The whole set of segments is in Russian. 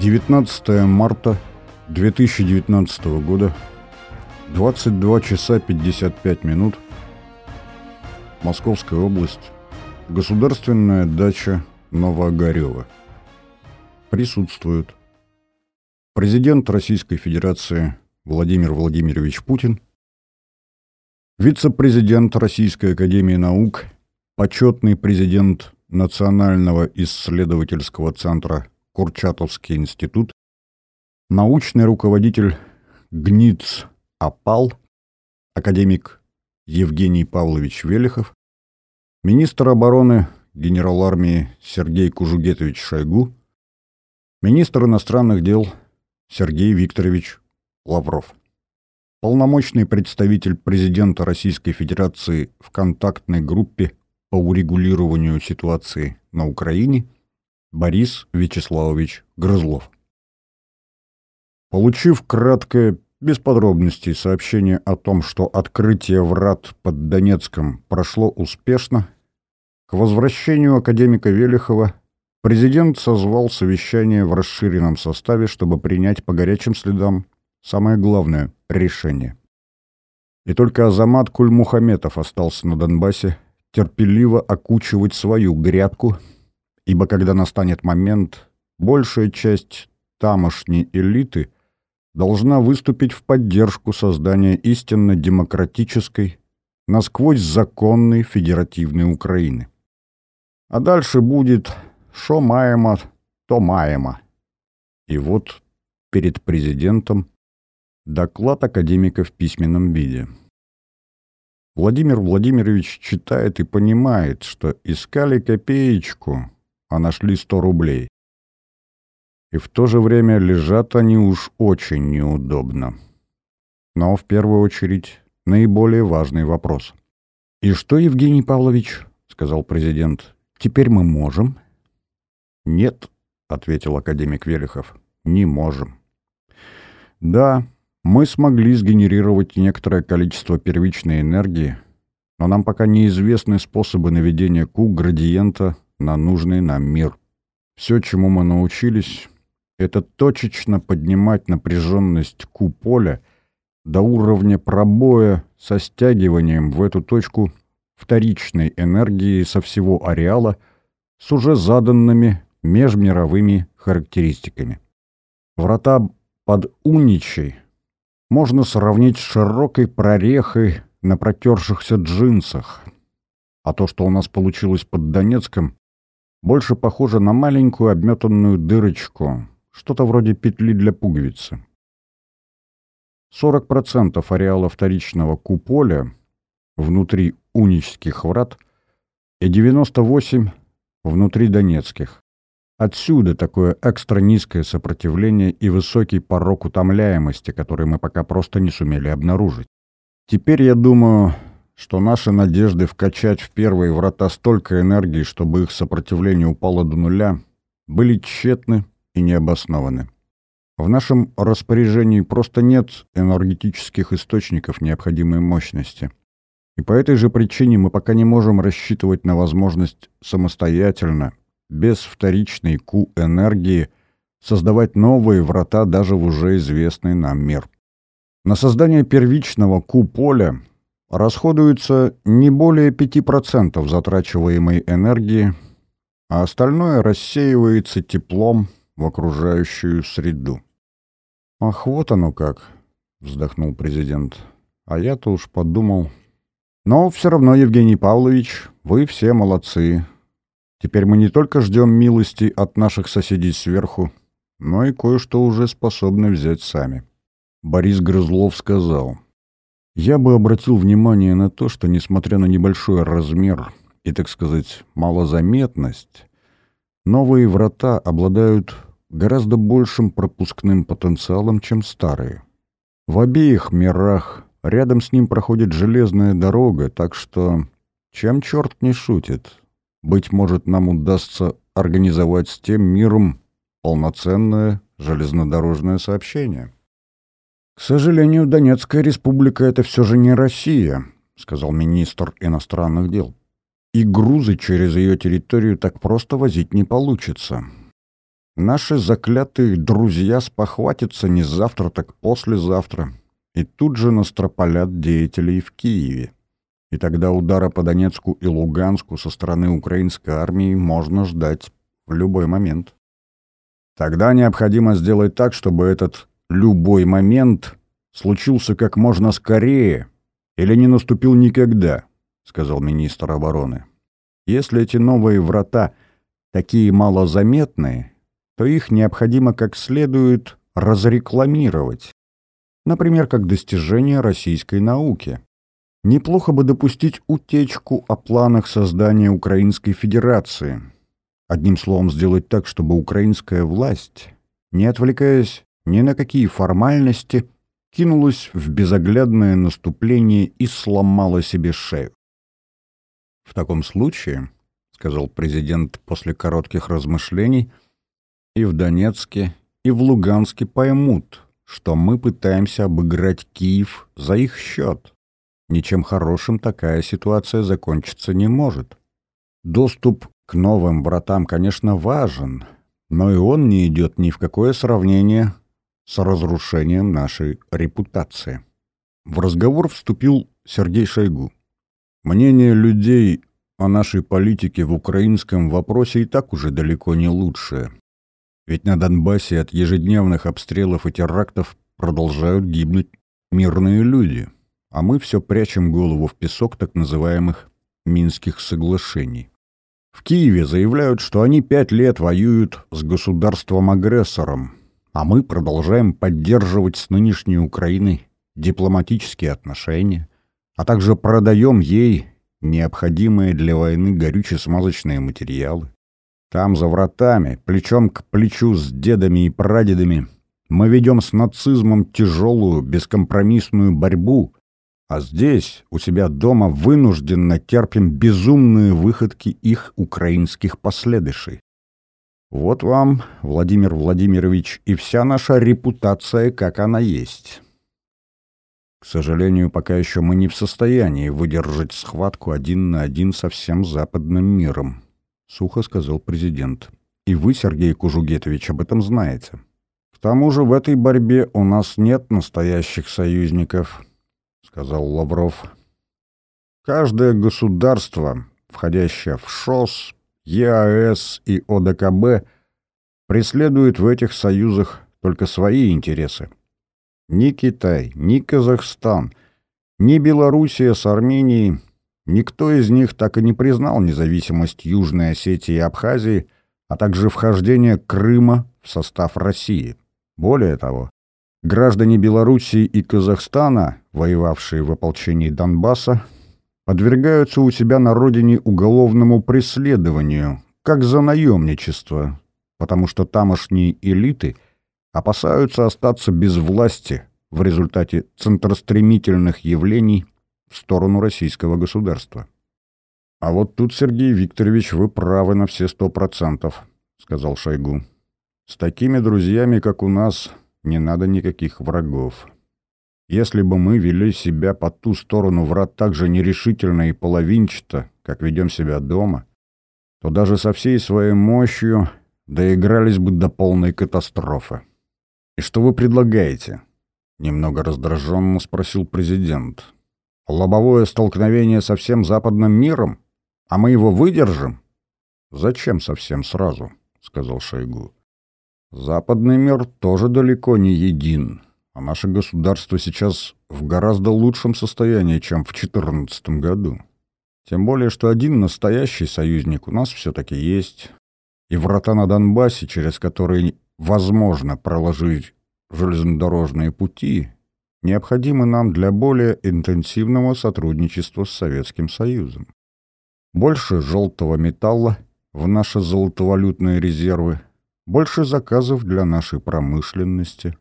19 марта 2019 года, 22 часа 55 минут, Московская область, государственная дача Новоогарева. Присутствуют президент Российской Федерации Владимир Владимирович Путин, вице-президент Российской Академии Наук, почетный президент Национального исследовательского центра Курчатовский институт, научный руководитель ГНИЦ АПАЛ, академик Евгений Павлович Велихов, министр обороны генерал армии Сергей Кужугетович Шойгу, министр иностранных дел Сергей Викторович Лавров. Полномочный представитель президента Российской Федерации в контактной группе по урегулированию ситуации на Украине – Борис Вячеславович Грызлов. Получив краткое, без подробностей, сообщение о том, что открытие врат под Донецком прошло успешно, к возвращению академика Велихова президент созвал совещание в расширенном составе, чтобы принять по горячим следам самое главное — решение. И только Азамат Кульмухаметов остался на Донбассе терпеливо окучивать свою грядку — ибо когда настанет момент, большая часть тамошней элиты должна выступить в поддержку создания истинно демократической, насквозь законной федеративной Украины. А дальше будет «шо маемо, то маемо». И вот перед президентом доклад академика в письменном виде. Владимир Владимирович читает и понимает, что искали копеечку, а нашли сто рублей. И в то же время лежат они уж очень неудобно. Но в первую очередь наиболее важный вопрос. «И что, Евгений Павлович?» — сказал президент. «Теперь мы можем?» «Нет», — ответил академик Велихов, — «не можем». «Да, мы смогли сгенерировать некоторое количество первичной энергии, но нам пока неизвестны способы наведения Q градиента на нужный нам мир. Все, чему мы научились, это точечно поднимать напряженность Q-поля до уровня пробоя со стягиванием в эту точку вторичной энергии со всего ареала с уже заданными межмировыми характеристиками. Врата под Уничей можно сравнить с широкой прорехой на протершихся джинсах, а то, что у нас получилось под Донецком, больше похоже на маленькую обметанную дырочку, что-то вроде петли для пуговицы. 40% ареала вторичного куполя внутри унических врат и 98% внутри донецких. Отсюда такое экстра низкое сопротивление и высокий порог утомляемости, который мы пока просто не сумели обнаружить. Теперь, я думаю, что наши надежды вкачать в первые врата столько энергии, чтобы их сопротивление упало до нуля, были тщетны и необоснованы. В нашем распоряжении просто нет энергетических источников необходимой мощности. И по этой же причине мы пока не можем рассчитывать на возможность самостоятельно, без вторичной Q-энергии, создавать новые врата даже в уже известный нам мир. На создание первичного Q-поля расходуется не более 5% затрачиваемой энергии, а остальное рассеивается теплом в окружающую среду. «Ах, вот оно как!» — вздохнул президент. «А я-то уж подумал...» «Но все равно, Евгений Павлович, вы все молодцы. Теперь мы не только ждем милости от наших соседей сверху, но и кое-что уже способны взять сами». Борис Грызлов сказал — я бы обратил внимание на то, что, несмотря на небольшой размер и, так сказать, малозаметность, новые врата обладают гораздо большим пропускным потенциалом, чем старые. В обеих мирах рядом с ним проходит железная дорога, так что чем черт не шутит, быть может, нам удастся организовать с тем миром полноценное железнодорожное сообщение. «К сожалению, Донецкая республика — это все же не Россия», — сказал министр иностранных дел. «И грузы через ее территорию так просто возить не получится. Наши заклятые друзья спохватятся не завтра, так послезавтра, и тут же настропалят деятелей в Киеве. И тогда удара по Донецку и Луганску со стороны украинской армии можно ждать в любой момент. Тогда необходимо сделать так, чтобы этот «любой момент» случился как можно скорее или не наступил никогда, сказал министр обороны. Если эти новые врата такие малозаметные, то их необходимо как следует разрекламировать. Например, как достижение российской науки. Неплохо бы допустить утечку о планах создания Украинской Федерации. Одним словом, сделать так, чтобы украинская власть, не отвлекаясь ни на какие формальности, кинулась в безоглядное наступление и сломала себе шею. В таком случае, — сказал президент после коротких размышлений, — и в Донецке, и в Луганске поймут, что мы пытаемся обыграть Киев за их счет. Ничем хорошим такая ситуация закончиться не может. Доступ к новым братам, конечно, важен, но и он не идет ни в какое сравнение с разрушением нашей репутации. В разговор вступил Сергей Шойгу. Мнение людей о нашей политике в украинском вопросе и так уже далеко не лучшее. Ведь на Донбассе от ежедневных обстрелов и терактов продолжают гибнуть мирные люди, а мы все прячем голову в песок так называемых Минских соглашений. В Киеве заявляют, что они пять лет воюют с государством-агрессором, а мы продолжаем поддерживать с нынешней Украиной дипломатические отношения, а также продаем ей необходимые для войны горюче-смазочные материалы. Там, за вратами, плечом к плечу с дедами и прадедами, мы ведем с нацизмом тяжелую, бескомпромиссную борьбу, а здесь, у себя дома, вынужденно терпим безумные выходки их украинских последующей. Вот вам, Владимир Владимирович, и вся наша репутация, как она есть. К сожалению, пока еще мы не в состоянии выдержать схватку один на один со всем западным миром. — сухо сказал президент. «И вы, Сергей Кужугетович, об этом знаете. К тому же в этой борьбе у нас нет настоящих союзников», — сказал Лавров. «Каждое государство, входящее в ШОС, ЕАЭС и ОДКБ, преследует в этих союзах только свои интересы. Ни Китай, ни Казахстан, ни Белоруссия с Арменией Никто из них так и не признал независимость Южной Осетии и Абхазии, а также вхождение Крыма в состав России. Более того, граждане Белоруссии и Казахстана, воевавшие в ополчении Донбасса, подвергаются у себя на родине уголовному преследованию, как за наемничество, потому что тамошние элиты опасаются остаться без власти в результате центростремительных явлений в сторону российского государства. «А вот тут, Сергей Викторович, вы правы на все сто процентов», — сказал Шойгу. «С такими друзьями, как у нас, не надо никаких врагов. Если бы мы вели себя по ту сторону врат так же нерешительно и половинчато, как ведем себя дома, то даже со всей своей мощью доигрались бы до полной катастрофы. «И что вы предлагаете?» — немного раздраженно спросил президент. Лобовое столкновение со всем западным миром? А мы его выдержим? Зачем совсем сразу? сказал Шойгу. Западный мир тоже далеко не един, а наше государство сейчас в гораздо лучшем состоянии, чем в 2014 году. Тем более, что один настоящий союзник у нас все-таки есть, и врата на Донбассе, через которые возможно проложить железнодорожные пути, необходимы нам для более интенсивного сотрудничества с Советским Союзом. Больше желтого металла в наши золотовалютные резервы, больше заказов для нашей промышленности,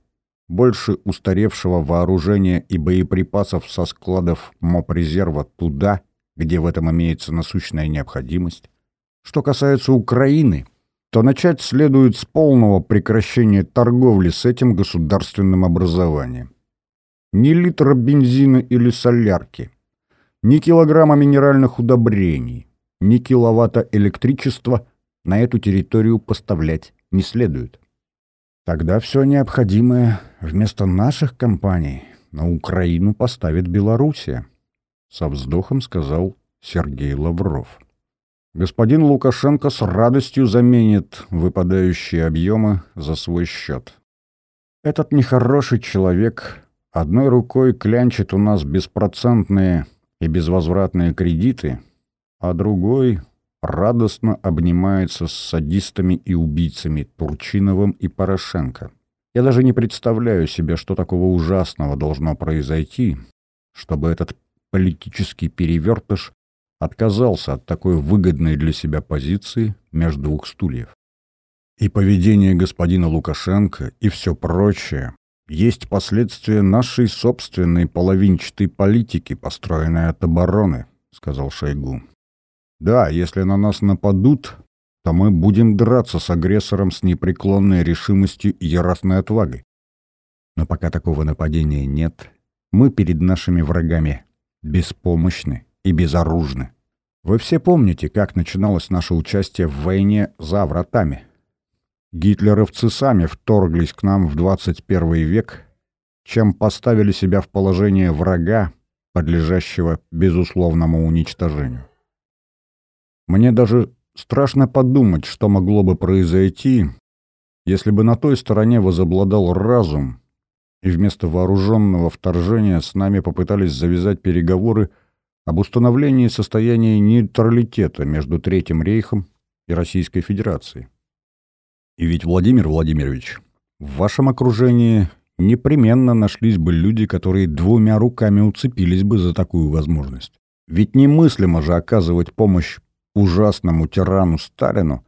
больше устаревшего вооружения и боеприпасов со складов МОП-резерва туда, где в этом имеется насущная необходимость. Что касается Украины, то начать следует с полного прекращения торговли с этим государственным образованием ни литра бензина или солярки, ни килограмма минеральных удобрений, ни киловатта электричества на эту территорию поставлять не следует. Тогда все необходимое вместо наших компаний на Украину поставит Белоруссия, со вздохом сказал Сергей Лавров. Господин Лукашенко с радостью заменит выпадающие объемы за свой счет. Этот нехороший человек одной рукой клянчит у нас беспроцентные и безвозвратные кредиты, а другой радостно обнимается с садистами и убийцами Турчиновым и Порошенко. Я даже не представляю себе, что такого ужасного должно произойти, чтобы этот политический перевертыш отказался от такой выгодной для себя позиции между двух стульев. И поведение господина Лукашенко и все прочее есть последствия нашей собственной половинчатой политики, построенной от обороны, сказал Шойгу. Да, если на нас нападут, то мы будем драться с агрессором с непреклонной решимостью и яростной отвагой. Но пока такого нападения нет, мы перед нашими врагами беспомощны и безоружны. Вы все помните, как начиналось наше участие в войне за вратами. Гитлеровцы сами вторглись к нам в 21 век, чем поставили себя в положение врага, подлежащего безусловному уничтожению. Мне даже страшно подумать, что могло бы произойти, если бы на той стороне возобладал разум, и вместо вооруженного вторжения с нами попытались завязать переговоры об установлении состояния нейтралитета между Третьим рейхом и Российской Федерацией. И ведь, Владимир Владимирович, в вашем окружении непременно нашлись бы люди, которые двумя руками уцепились бы за такую возможность. Ведь немыслимо же оказывать помощь ужасному тирану Сталину,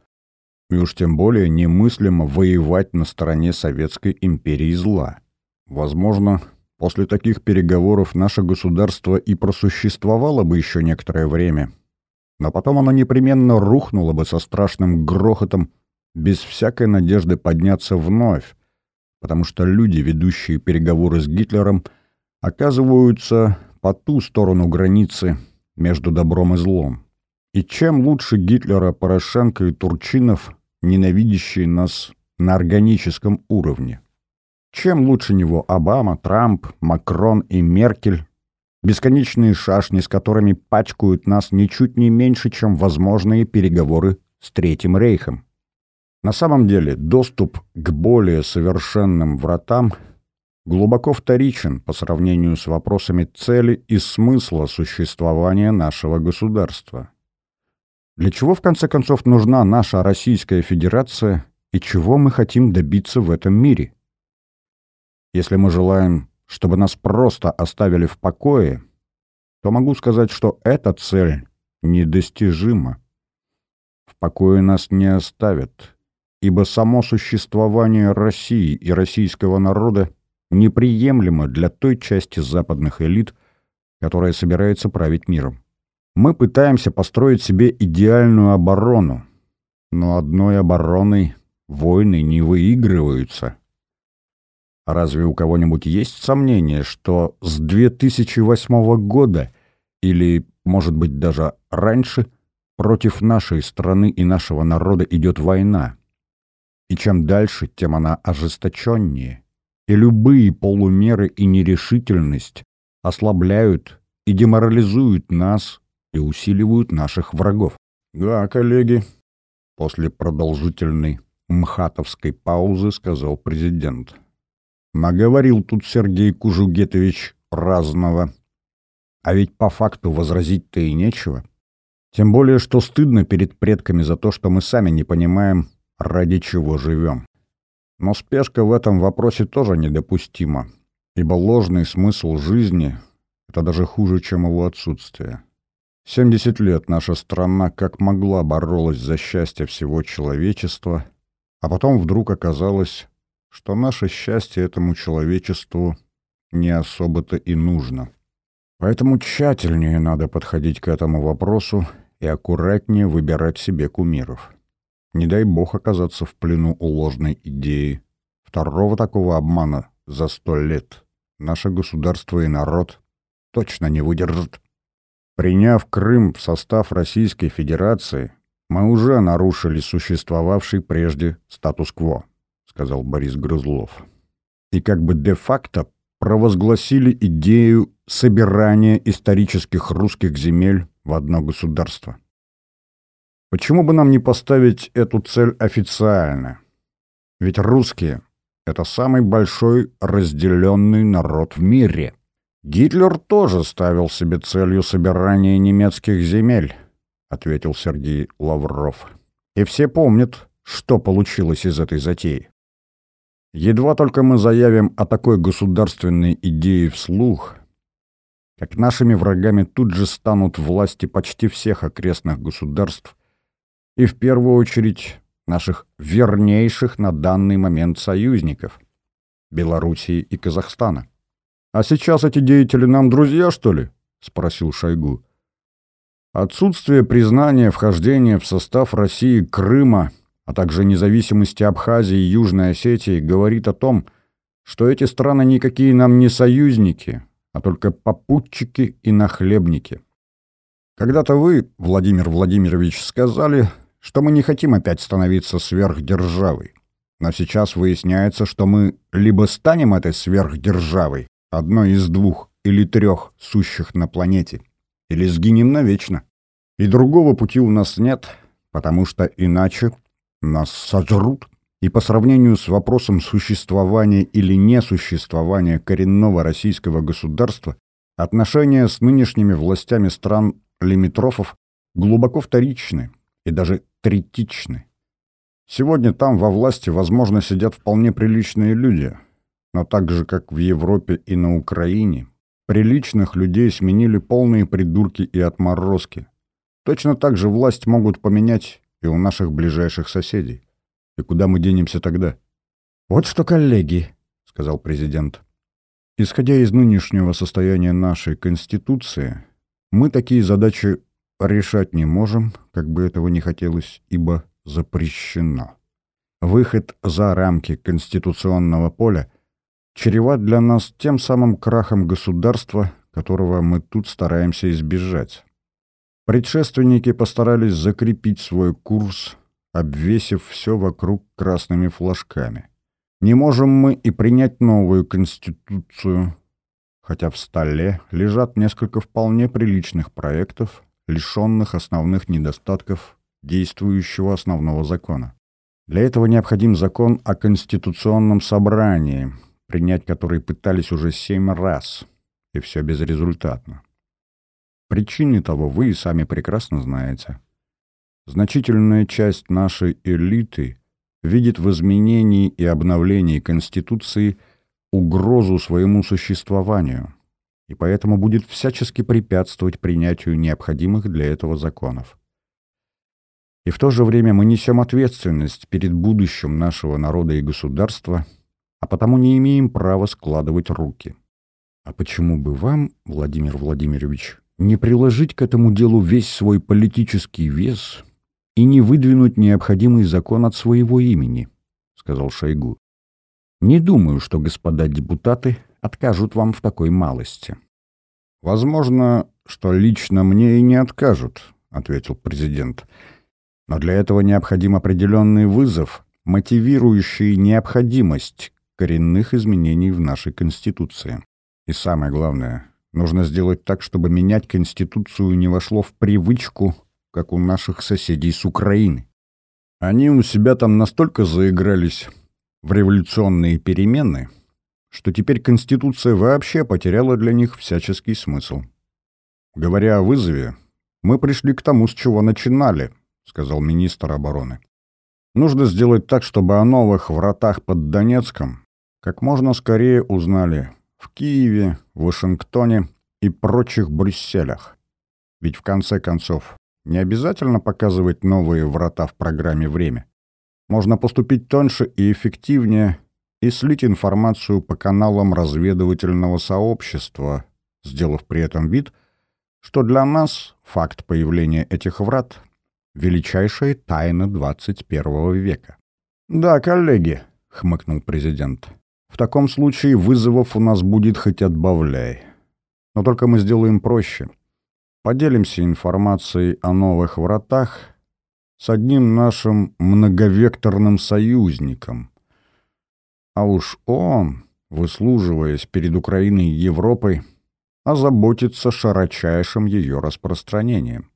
и уж тем более немыслимо воевать на стороне Советской империи зла. Возможно, после таких переговоров наше государство и просуществовало бы еще некоторое время, но потом оно непременно рухнуло бы со страшным грохотом, без всякой надежды подняться вновь, потому что люди, ведущие переговоры с Гитлером, оказываются по ту сторону границы между добром и злом. И чем лучше Гитлера, Порошенко и Турчинов, ненавидящие нас на органическом уровне? Чем лучше него Обама, Трамп, Макрон и Меркель? Бесконечные шашни, с которыми пачкают нас ничуть не меньше, чем возможные переговоры с Третьим Рейхом. На самом деле доступ к более совершенным вратам глубоко вторичен по сравнению с вопросами цели и смысла существования нашего государства. Для чего, в конце концов, нужна наша Российская Федерация и чего мы хотим добиться в этом мире? Если мы желаем, чтобы нас просто оставили в покое, то могу сказать, что эта цель недостижима. В покое нас не оставят, ибо само существование России и российского народа неприемлемо для той части западных элит, которая собирается править миром. Мы пытаемся построить себе идеальную оборону, но одной обороной войны не выигрываются. Разве у кого-нибудь есть сомнение, что с 2008 года или, может быть, даже раньше против нашей страны и нашего народа идет война? И чем дальше, тем она ожесточеннее. И любые полумеры и нерешительность ослабляют и деморализуют нас и усиливают наших врагов. «Да, коллеги», — после продолжительной мхатовской паузы сказал президент. «Наговорил тут Сергей Кужугетович разного. А ведь по факту возразить-то и нечего. Тем более, что стыдно перед предками за то, что мы сами не понимаем, ради чего живем. Но спешка в этом вопросе тоже недопустима, ибо ложный смысл жизни — это даже хуже, чем его отсутствие. 70 лет наша страна как могла боролась за счастье всего человечества, а потом вдруг оказалось, что наше счастье этому человечеству не особо-то и нужно. Поэтому тщательнее надо подходить к этому вопросу и аккуратнее выбирать себе кумиров. Не дай бог оказаться в плену у ложной идеи. Второго такого обмана за сто лет наше государство и народ точно не выдержат. Приняв Крым в состав Российской Федерации, Мы уже нарушили существовавший прежде статус-кво, сказал Борис Грызлов. И как бы де-факто провозгласили идею собирания исторических русских земель в одно государство. Почему бы нам не поставить эту цель официально? Ведь русские — это самый большой разделенный народ в мире. Гитлер тоже ставил себе целью собирания немецких земель, ответил Сергей Лавров. И все помнят, что получилось из этой затеи. Едва только мы заявим о такой государственной идее вслух, как нашими врагами тут же станут власти почти всех окрестных государств и в первую очередь наших вернейших на данный момент союзников – Белоруссии и Казахстана. «А сейчас эти деятели нам друзья, что ли?» – спросил Шойгу. Отсутствие признания вхождения в состав России Крыма, а также независимости Абхазии и Южной Осетии говорит о том, что эти страны никакие нам не союзники, а только попутчики и нахлебники. Когда-то вы, Владимир Владимирович, сказали, что мы не хотим опять становиться сверхдержавой. Но сейчас выясняется, что мы либо станем этой сверхдержавой, одной из двух или трех сущих на планете, или сгинем навечно. И другого пути у нас нет, потому что иначе нас сожрут. И по сравнению с вопросом существования или несуществования коренного российского государства, отношения с нынешними властями стран лимитрофов глубоко вторичны и даже третичны. Сегодня там во власти, возможно, сидят вполне приличные люди, но так же, как в Европе и на Украине, приличных людей сменили полные придурки и отморозки. Точно так же власть могут поменять и у наших ближайших соседей. И куда мы денемся тогда? «Вот что, коллеги», — сказал президент, — «исходя из нынешнего состояния нашей Конституции, мы такие задачи решать не можем, как бы этого не хотелось, ибо запрещено. Выход за рамки конституционного поля чреват для нас тем самым крахом государства, которого мы тут стараемся избежать. Предшественники постарались закрепить свой курс, обвесив все вокруг красными флажками. Не можем мы и принять новую конституцию, хотя в столе лежат несколько вполне приличных проектов, лишенных основных недостатков действующего основного закона. Для этого необходим закон о Конституционном собрании, принять который пытались уже семь раз, и все безрезультатно. Причины того вы и сами прекрасно знаете. Значительная часть нашей элиты видит в изменении и обновлении Конституции угрозу своему существованию – и поэтому будет всячески препятствовать принятию необходимых для этого законов. И в то же время мы несем ответственность перед будущим нашего народа и государства, а потому не имеем права складывать руки. А почему бы вам, Владимир Владимирович, не приложить к этому делу весь свой политический вес и не выдвинуть необходимый закон от своего имени, — сказал Шойгу. Не думаю, что господа депутаты откажут вам в такой малости. «Возможно, что лично мне и не откажут», — ответил президент. «Но для этого необходим определенный вызов, мотивирующий необходимость коренных изменений в нашей Конституции. И самое главное, нужно сделать так, чтобы менять Конституцию не вошло в привычку, как у наших соседей с Украины. Они у себя там настолько заигрались в революционные перемены, что теперь Конституция вообще потеряла для них всяческий смысл. Говоря о вызове, мы пришли к тому, с чего начинали, сказал министр обороны. Нужно сделать так, чтобы о новых вратах под Донецком как можно скорее узнали в Киеве, Вашингтоне и прочих Брюсселях. Ведь в конце концов не обязательно показывать новые врата в программе «Время». Можно поступить тоньше и эффективнее и слить информацию по каналам разведывательного сообщества, сделав при этом вид, что для нас факт появления этих врат — величайшая тайна 21 века. «Да, коллеги», — хмыкнул президент, — «в таком случае вызовов у нас будет хоть отбавляй. Но только мы сделаем проще. Поделимся информацией о новых вратах с одним нашим многовекторным союзником. А уж он, выслуживаясь перед Украиной и Европой, озаботится широчайшим ее распространением.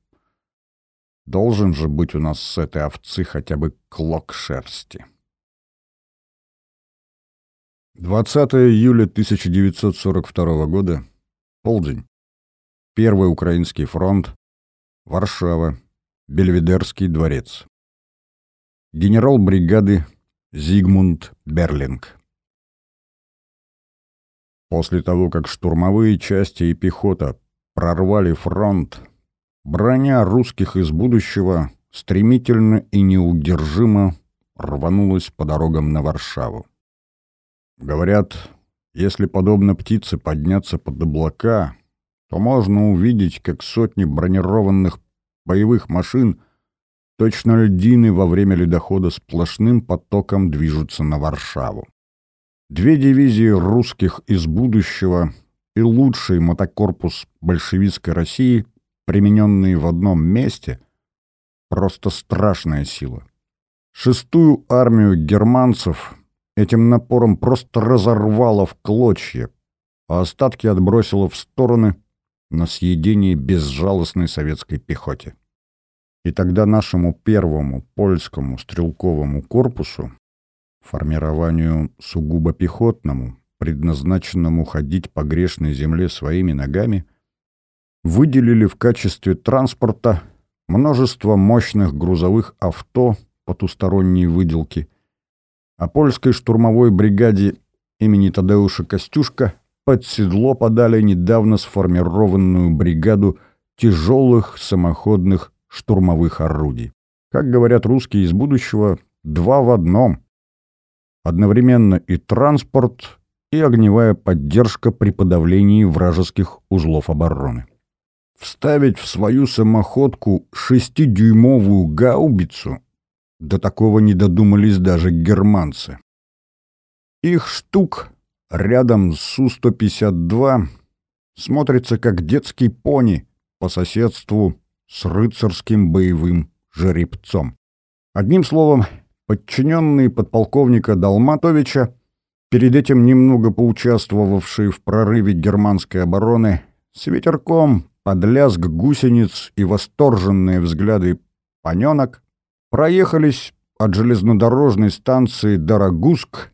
Должен же быть у нас с этой овцы хотя бы клок шерсти. 20 июля 1942 года. Полдень. Первый Украинский фронт. Варшава. Бельведерский дворец. Генерал бригады Зигмунд Берлинг. После того, как штурмовые части и пехота прорвали фронт, броня русских из будущего стремительно и неудержимо рванулась по дорогам на Варшаву. Говорят, если подобно птице подняться под облака, то можно увидеть, как сотни бронированных боевых машин, точно льдины во время ледохода сплошным потоком движутся на Варшаву. Две дивизии русских из будущего и лучший мотокорпус большевистской России, примененные в одном месте, просто страшная сила. Шестую армию германцев этим напором просто разорвало в клочья, а остатки отбросило в стороны на съедение безжалостной советской пехоте. И тогда нашему первому польскому стрелковому корпусу, формированию сугубо пехотному, предназначенному ходить по грешной земле своими ногами, выделили в качестве транспорта множество мощных грузовых авто потусторонней выделки, а польской штурмовой бригаде имени Тадеуша Костюшка под седло подали недавно сформированную бригаду тяжелых самоходных штурмовых орудий. Как говорят русские из будущего, два в одном. Одновременно и транспорт, и огневая поддержка при подавлении вражеских узлов обороны. Вставить в свою самоходку шестидюймовую гаубицу до такого не додумались даже германцы. Их штук рядом с Су-152 смотрится как детский пони по соседству с рыцарским боевым жеребцом. Одним словом, подчиненные подполковника Долматовича, перед этим немного поучаствовавшие в прорыве германской обороны, с ветерком под гусениц и восторженные взгляды паненок, проехались от железнодорожной станции Дорогуск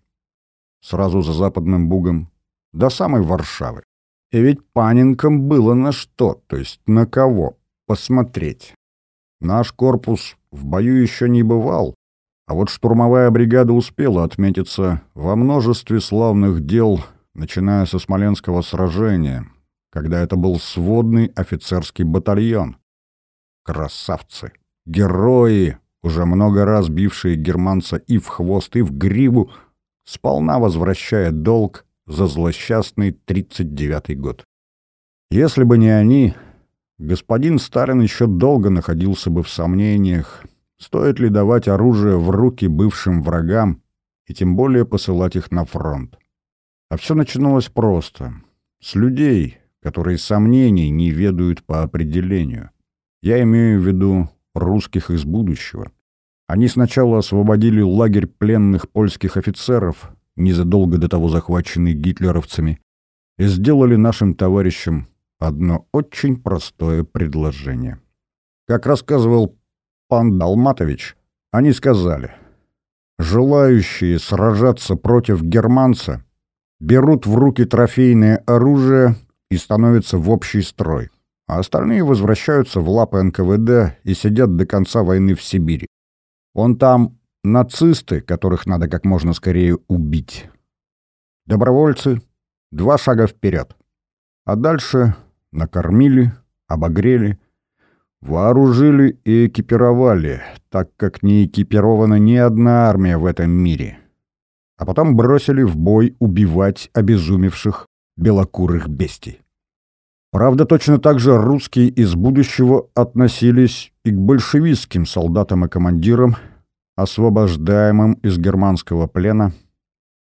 сразу за Западным Бугом, до самой Варшавы. И ведь панинкам было на что, то есть на кого, посмотреть. Наш корпус в бою еще не бывал, а вот штурмовая бригада успела отметиться во множестве славных дел, начиная со Смоленского сражения, когда это был сводный офицерский батальон. Красавцы! Герои, уже много раз бившие германца и в хвост, и в гриву, сполна возвращая долг за злосчастный 39-й год. Если бы не они, господин Сталин еще долго находился бы в сомнениях, стоит ли давать оружие в руки бывшим врагам и тем более посылать их на фронт. А все начиналось просто. С людей, которые сомнений не ведают по определению. Я имею в виду русских из будущего. Они сначала освободили лагерь пленных польских офицеров, незадолго до того захваченный гитлеровцами, и сделали нашим товарищам одно очень простое предложение. Как рассказывал пан Далматович, они сказали, желающие сражаться против германца берут в руки трофейное оружие и становятся в общий строй, а остальные возвращаются в лапы НКВД и сидят до конца войны в Сибири. Он там нацисты, которых надо как можно скорее убить. Добровольцы — два шага вперед. А дальше накормили, обогрели, вооружили и экипировали, так как не экипирована ни одна армия в этом мире. А потом бросили в бой убивать обезумевших белокурых бестий. Правда, точно так же русские из будущего относились и к большевистским солдатам и командирам, освобождаемым из германского плена,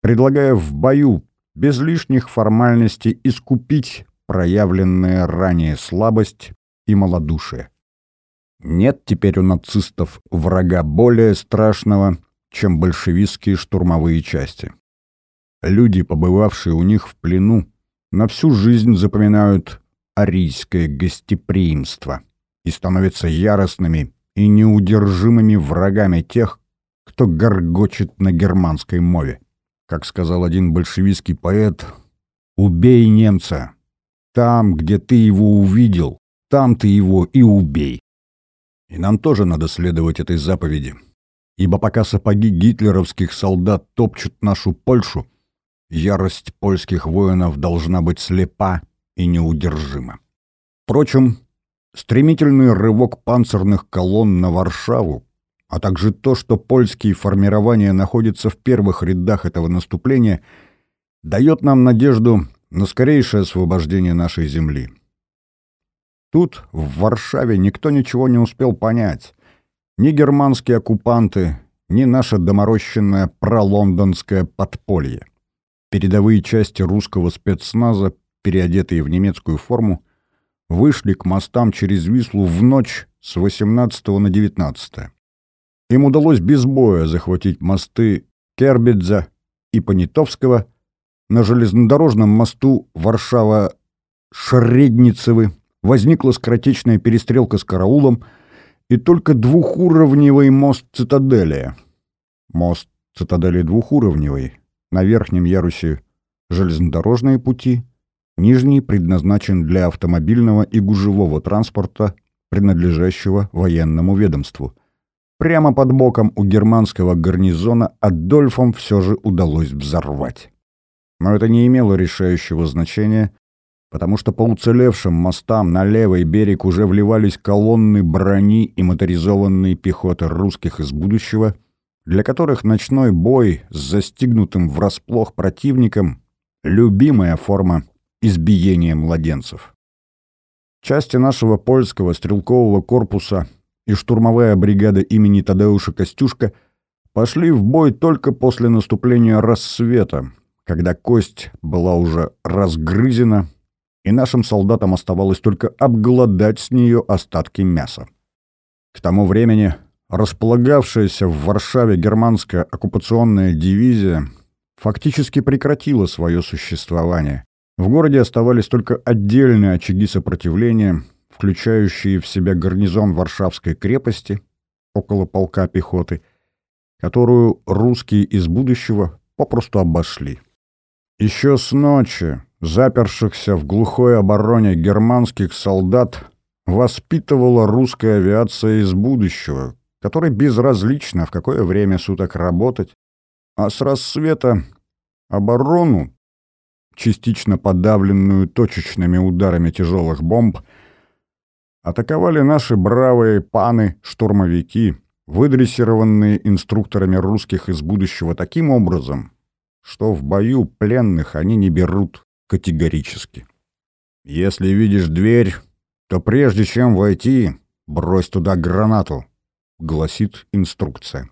предлагая в бою без лишних формальностей искупить проявленная ранее слабость и малодушие. Нет теперь у нацистов врага более страшного, чем большевистские штурмовые части. Люди, побывавшие у них в плену, на всю жизнь запоминают арийское гостеприимство и становятся яростными и неудержимыми врагами тех, кто горгочет на германской мове. Как сказал один большевистский поэт, «Убей немца! Там, где ты его увидел, там ты его и убей!» И нам тоже надо следовать этой заповеди, ибо пока сапоги гитлеровских солдат топчут нашу Польшу, ярость польских воинов должна быть слепа и неудержима. Впрочем, стремительный рывок панцирных колонн на Варшаву, а также то, что польские формирования находятся в первых рядах этого наступления, дает нам надежду на скорейшее освобождение нашей земли. Тут, в Варшаве, никто ничего не успел понять. Ни германские оккупанты, ни наше доморощенное пролондонское подполье. Передовые части русского спецназа, переодетые в немецкую форму, вышли к мостам через Вислу в ночь с 18 на 19. Им удалось без боя захватить мосты Кербидза и Понятовского, на железнодорожном мосту Варшава-Шредницевы возникла скоротечная перестрелка с караулом и только двухуровневый мост Цитадели. Мост Цитадели двухуровневый, на верхнем ярусе железнодорожные пути, нижний предназначен для автомобильного и гужевого транспорта, принадлежащего военному ведомству. Прямо под боком у германского гарнизона Адольфом все же удалось взорвать. Но это не имело решающего значения, потому что по уцелевшим мостам на левый берег уже вливались колонны брони и моторизованные пехоты русских из будущего — для которых ночной бой с застигнутым врасплох противником — любимая форма избиения младенцев. Части нашего польского стрелкового корпуса и штурмовая бригада имени Тадеуша Костюшка пошли в бой только после наступления рассвета, когда кость была уже разгрызена, и нашим солдатам оставалось только обглодать с нее остатки мяса. К тому времени Располагавшаяся в Варшаве германская оккупационная дивизия фактически прекратила свое существование. В городе оставались только отдельные очаги сопротивления, включающие в себя гарнизон Варшавской крепости, около полка пехоты, которую русские из будущего попросту обошли. Еще с ночи запершихся в глухой обороне германских солдат воспитывала русская авиация из будущего, которой безразлично, в какое время суток работать, а с рассвета оборону, частично подавленную точечными ударами тяжелых бомб, атаковали наши бравые паны-штурмовики, выдрессированные инструкторами русских из будущего таким образом, что в бою пленных они не берут категорически. Если видишь дверь, то прежде чем войти, брось туда гранату гласит инструкция.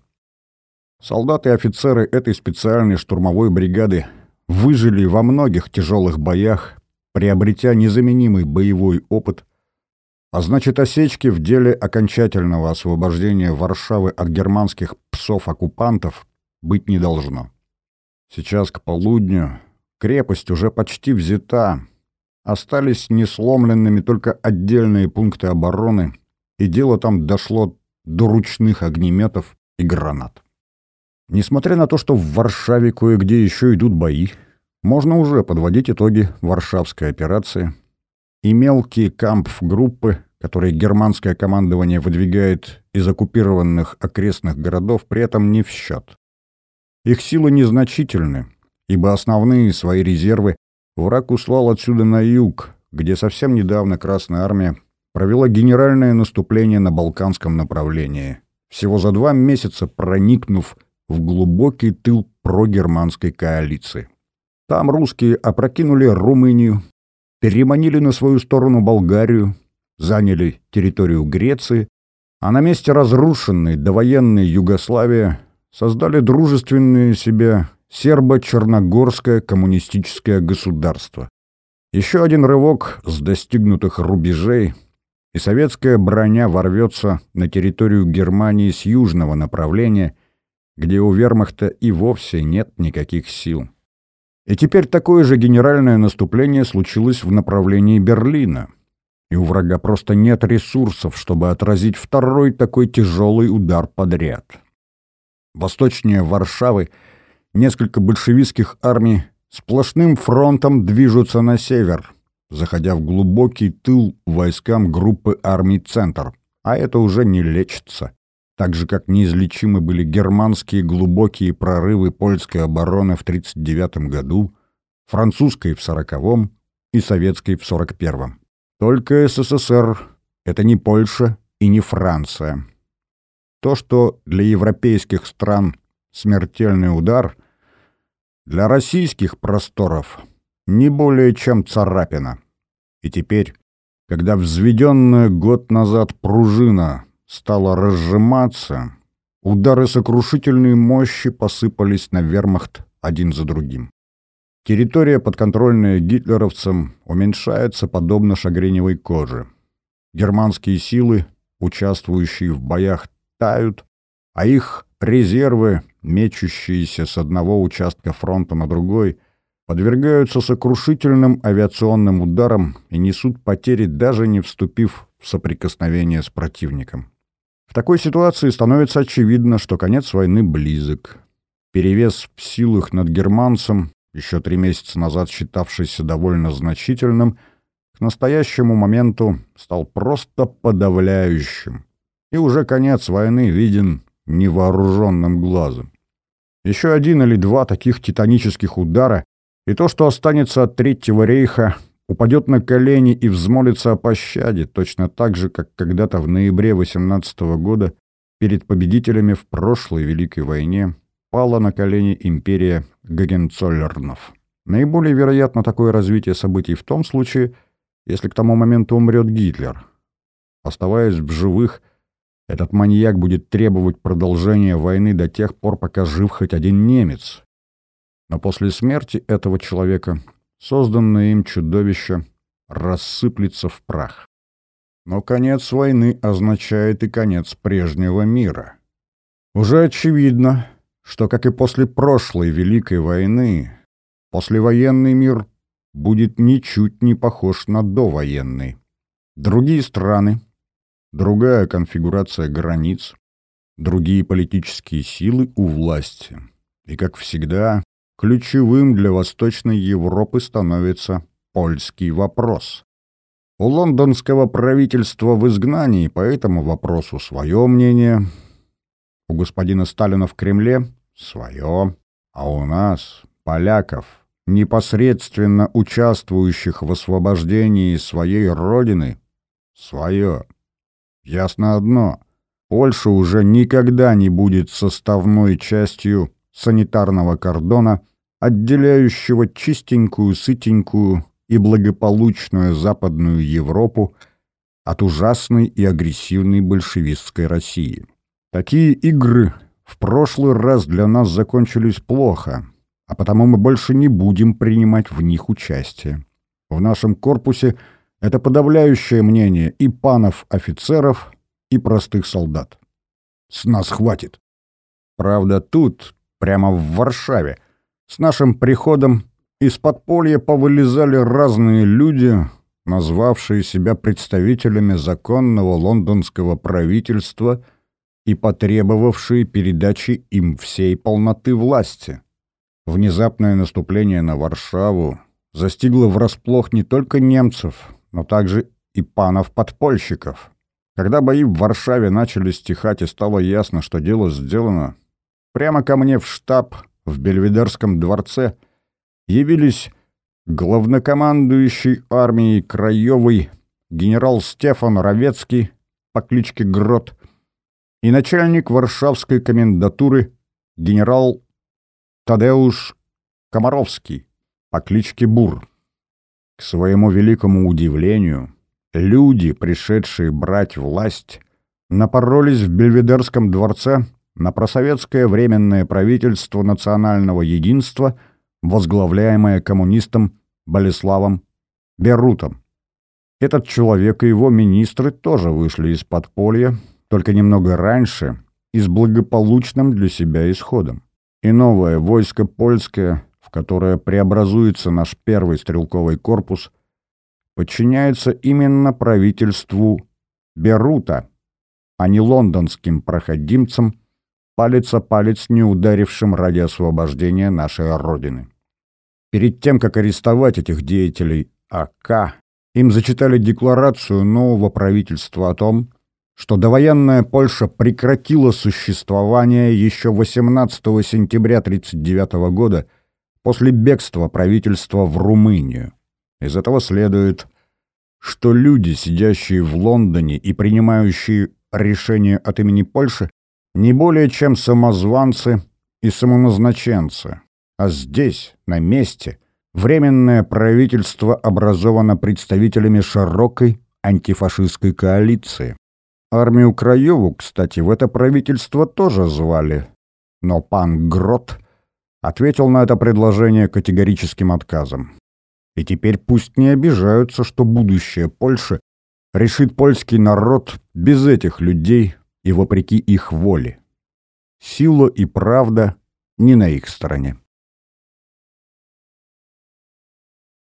Солдаты и офицеры этой специальной штурмовой бригады выжили во многих тяжелых боях, приобретя незаменимый боевой опыт, а значит осечки в деле окончательного освобождения Варшавы от германских псов-оккупантов быть не должно. Сейчас к полудню крепость уже почти взята, остались несломленными только отдельные пункты обороны, и дело там дошло до ручных огнеметов и гранат. Несмотря на то, что в Варшаве кое-где еще идут бои, можно уже подводить итоги Варшавской операции, и мелкие кампф-группы, которые германское командование выдвигает из оккупированных окрестных городов, при этом не в счет. Их силы незначительны, ибо основные свои резервы враг услал отсюда на юг, где совсем недавно Красная Армия провела генеральное наступление на Балканском направлении, всего за два месяца проникнув в глубокий тыл прогерманской коалиции. Там русские опрокинули Румынию, переманили на свою сторону Болгарию, заняли территорию Греции, а на месте разрушенной довоенной Югославии создали дружественное себе сербо-черногорское коммунистическое государство. Еще один рывок с достигнутых рубежей и советская броня ворвется на территорию Германии с южного направления, где у вермахта и вовсе нет никаких сил. И теперь такое же генеральное наступление случилось в направлении Берлина, и у врага просто нет ресурсов, чтобы отразить второй такой тяжелый удар подряд. Восточнее Варшавы несколько большевистских армий сплошным фронтом движутся на север, заходя в глубокий тыл войскам группы армий «Центр», а это уже не лечится. Так же, как неизлечимы были германские глубокие прорывы польской обороны в 1939 году, французской в 1940 и советской в 1941. Только СССР — это не Польша и не Франция. То, что для европейских стран смертельный удар, для российских просторов не более чем царапина. И теперь, когда взведенная год назад пружина стала разжиматься, удары сокрушительной мощи посыпались на вермахт один за другим. Территория, подконтрольная гитлеровцам, уменьшается подобно шагреневой коже. Германские силы, участвующие в боях, тают, а их резервы, мечущиеся с одного участка фронта на другой, подвергаются сокрушительным авиационным ударам и несут потери, даже не вступив в соприкосновение с противником. В такой ситуации становится очевидно, что конец войны близок. Перевес в силах над германцем, еще три месяца назад считавшийся довольно значительным, к настоящему моменту стал просто подавляющим. И уже конец войны виден невооруженным глазом. Еще один или два таких титанических удара, и то, что останется от Третьего рейха, упадет на колени и взмолится о пощаде, точно так же, как когда-то в ноябре 18 года перед победителями в прошлой Великой войне пала на колени империя Гагенцоллернов. Наиболее вероятно такое развитие событий в том случае, если к тому моменту умрет Гитлер. Оставаясь в живых, этот маньяк будет требовать продолжения войны до тех пор, пока жив хоть один немец. Но после смерти этого человека созданное им чудовище рассыплется в прах. Но конец войны означает и конец прежнего мира. Уже очевидно, что, как и после прошлой Великой войны, послевоенный мир будет ничуть не похож на довоенный. Другие страны, другая конфигурация границ, другие политические силы у власти. И, как всегда, ключевым для Восточной Европы становится польский вопрос. У лондонского правительства в изгнании по этому вопросу свое мнение, у господина Сталина в Кремле свое, а у нас, поляков, непосредственно участвующих в освобождении своей родины, свое. Ясно одно. Польша уже никогда не будет составной частью санитарного кордона, отделяющего чистенькую, сытенькую и благополучную Западную Европу от ужасной и агрессивной большевистской России. Такие игры в прошлый раз для нас закончились плохо, а потому мы больше не будем принимать в них участие. В нашем корпусе – это подавляющее мнение и панов-офицеров, и простых солдат. С нас хватит. Правда, тут, прямо в Варшаве, с нашим приходом из подполья повылезали разные люди, назвавшие себя представителями законного лондонского правительства и потребовавшие передачи им всей полноты власти. Внезапное наступление на Варшаву застигло врасплох не только немцев, но также и панов-подпольщиков. Когда бои в Варшаве начали стихать и стало ясно, что дело сделано, прямо ко мне в штаб в Бельведерском дворце явились главнокомандующий армией Краевой генерал Стефан Равецкий по кличке Грот и начальник Варшавской комендатуры генерал Тадеуш Комаровский по кличке Бур. К своему великому удивлению, люди, пришедшие брать власть, напоролись в Бельведерском дворце на просоветское временное правительство национального единства, возглавляемое коммунистом Болеславом Берутом. Этот человек и его министры тоже вышли из подполья, только немного раньше и с благополучным для себя исходом. И новое войско польское, в которое преобразуется наш первый стрелковый корпус, подчиняется именно правительству Берута, а не лондонским проходимцам, палец о палец не ударившим ради освобождения нашей Родины. Перед тем, как арестовать этих деятелей АК, им зачитали декларацию нового правительства о том, что довоенная Польша прекратила существование еще 18 сентября 1939 года после бегства правительства в Румынию. Из этого следует, что люди, сидящие в Лондоне и принимающие решения от имени Польши, не более чем самозванцы и самоназначенцы. А здесь, на месте, Временное правительство образовано представителями широкой антифашистской коалиции. Армию Краеву, кстати, в это правительство тоже звали. Но пан Грот ответил на это предложение категорическим отказом. И теперь пусть не обижаются, что будущее Польши решит польский народ без этих людей и вопреки их воле. Сила и правда не на их стороне.